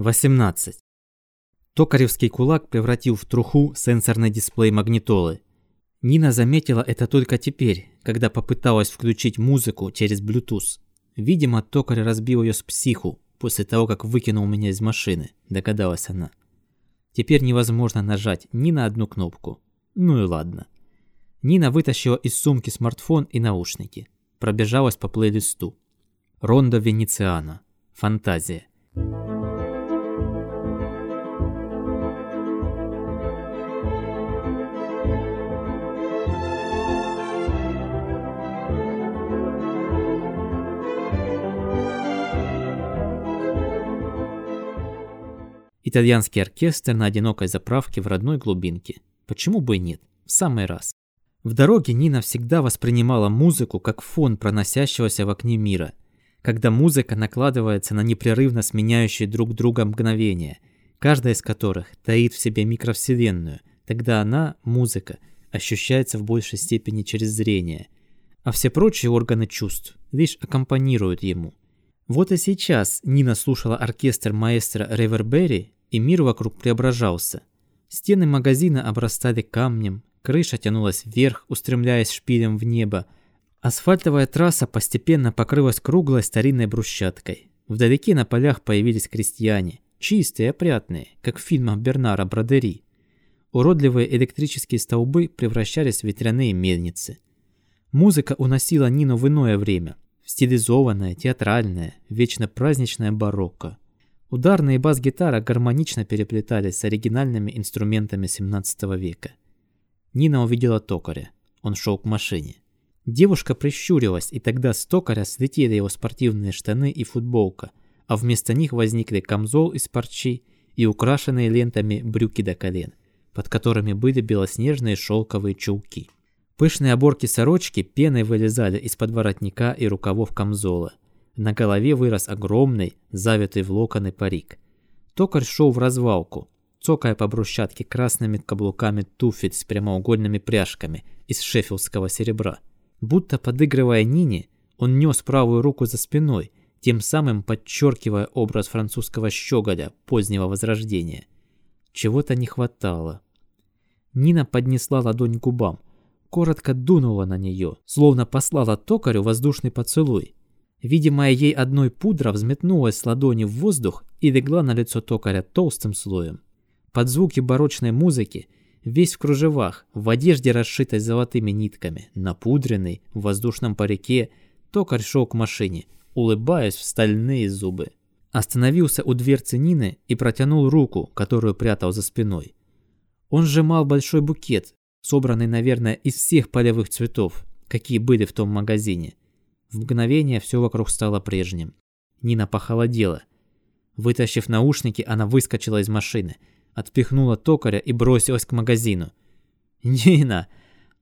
18. Токаревский кулак превратил в труху сенсорный дисплей магнитолы. Нина заметила это только теперь, когда попыталась включить музыку через Bluetooth. Видимо, токарь разбил ее с психу после того, как выкинул меня из машины, догадалась она. Теперь невозможно нажать ни на одну кнопку. Ну и ладно. Нина вытащила из сумки смартфон и наушники. Пробежалась по плейлисту. Рондо Венециана. Фантазия. Итальянский оркестр на одинокой заправке в родной глубинке. Почему бы и нет? В самый раз. В дороге Нина всегда воспринимала музыку как фон проносящегося в окне мира. Когда музыка накладывается на непрерывно сменяющие друг друга мгновения, каждая из которых таит в себе микровселенную, тогда она, музыка, ощущается в большей степени через зрение, а все прочие органы чувств лишь аккомпанируют ему. Вот и сейчас Нина слушала оркестр маэстро Ревербери и мир вокруг преображался. Стены магазина обрастали камнем, крыша тянулась вверх, устремляясь шпилем в небо. Асфальтовая трасса постепенно покрылась круглой старинной брусчаткой. Вдалеке на полях появились крестьяне, чистые, опрятные, как в фильмах Бернара Бродери. Уродливые электрические столбы превращались в ветряные мельницы. Музыка уносила Нину в иное время, в стилизованное, театральное, вечно праздничное барокко. Ударные бас-гитара гармонично переплетались с оригинальными инструментами 17 века. Нина увидела токаря. Он шел к машине. Девушка прищурилась, и тогда с токаря слетели его спортивные штаны и футболка, а вместо них возникли камзол из парчи и украшенные лентами брюки до колен, под которыми были белоснежные шелковые чулки. Пышные оборки сорочки пеной вылезали из-под воротника и рукавов камзола. На голове вырос огромный, завитый в локоны парик. Токарь шел в развалку, цокая по брусчатке красными каблуками туфель с прямоугольными пряжками из шеффилдского серебра. Будто подыгрывая Нине, он нес правую руку за спиной, тем самым подчеркивая образ французского щеголя позднего возрождения. Чего-то не хватало. Нина поднесла ладонь к губам, коротко дунула на нее, словно послала токарю воздушный поцелуй. Видимая ей одной пудра взметнулась с ладони в воздух и легла на лицо токаря толстым слоем. Под звуки барочной музыки, весь в кружевах, в одежде, расшитой золотыми нитками, напудренный, в воздушном парике, токарь шел к машине, улыбаясь в стальные зубы. Остановился у дверцы Нины и протянул руку, которую прятал за спиной. Он сжимал большой букет, собранный, наверное, из всех полевых цветов, какие были в том магазине. В мгновение все вокруг стало прежним. Нина похолодела. Вытащив наушники, она выскочила из машины, отпихнула токаря и бросилась к магазину. «Нина!»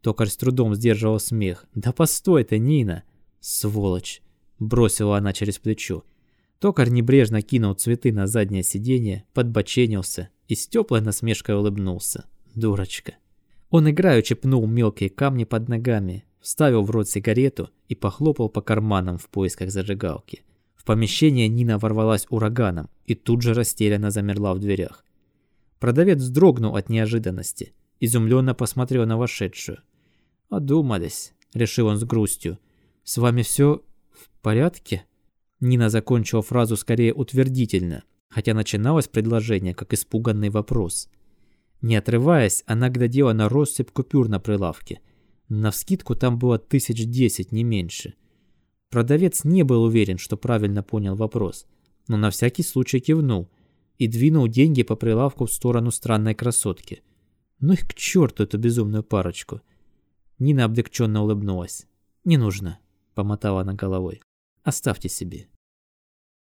Токарь с трудом сдерживал смех. «Да постой ты, Нина!» «Сволочь!» Бросила она через плечо. Токарь небрежно кинул цветы на заднее сиденье, подбоченился и с теплой насмешкой улыбнулся. «Дурочка!» Он играючи пнул мелкие камни под ногами, вставил в рот сигарету и похлопал по карманам в поисках зажигалки. В помещение Нина ворвалась ураганом и тут же растерянно замерла в дверях. Продавец вздрогнул от неожиданности, изумленно посмотрел на вошедшую. «Одумались», — решил он с грустью. «С вами все в порядке?» Нина закончила фразу скорее утвердительно, хотя начиналось предложение как испуганный вопрос. Не отрываясь, она глядела на россыпь купюр на прилавке — Навскидку там было тысяч десять, не меньше. Продавец не был уверен, что правильно понял вопрос, но на всякий случай кивнул и двинул деньги по прилавку в сторону странной красотки. Ну их к черту эту безумную парочку. Нина облегченно улыбнулась. «Не нужно», — помотала она головой. «Оставьте себе».